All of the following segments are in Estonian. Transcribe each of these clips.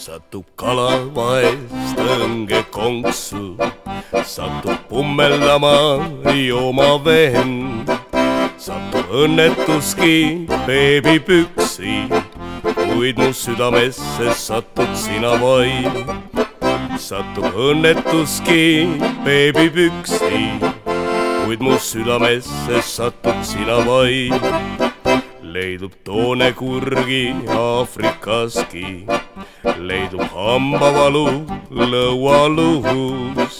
satub kala vahest õngekonksu, satub pummeldama jooma vend, satub õnnetuski beebipüksi, kuid mu südamesse satud sina vaid. satub õnnetuski beebipüksi, kuid mu südamesse satud sina vaid leidub toonekurgi Aafrikaski, leidub hambavalu lõualuhus,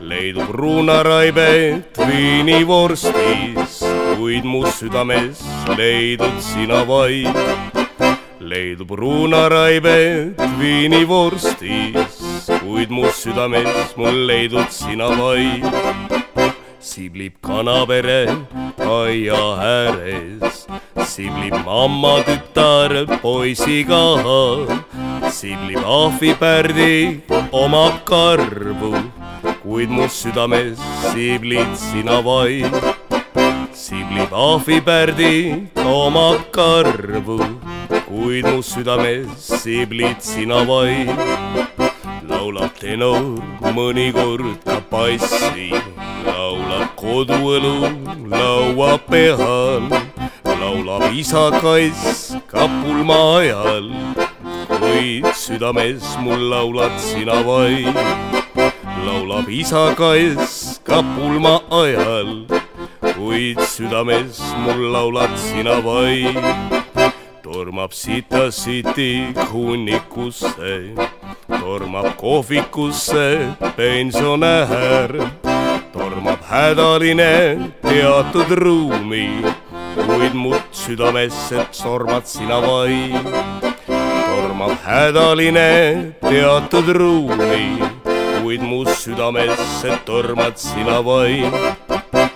leidub ruunaraibet viinivorstis, kuid mu südames leidud sina vaid. leidub ruunaraibet viinivorstis, kuid mu südames mul leidud sina vaid siblib kanapere aia ääres siblib mamma tütar poisiga, siblib ahvipärdi oma karvu, kuid mu südames siblid sina vaid. siblib ahvipärdi oma karvu, kuid mu südames siblid sina vaid. laulab tenor mõnikord ka bassi, laulab koduõlu laua peal laulab isa kass ka pulma ajal, kuid südames mul laulad sina vaid. laulab isa kass ka pulma ajal, kuid südames mul laulad sina vaid. tormab sita siti hunnikusse, tormab kohvikusse pensionär. Tormab hädaline teatud ruumi kuid mut südamesse tormad sina vaid. tormab hädaline teatud ruumi, kuid mu südamesse tormad sina vaid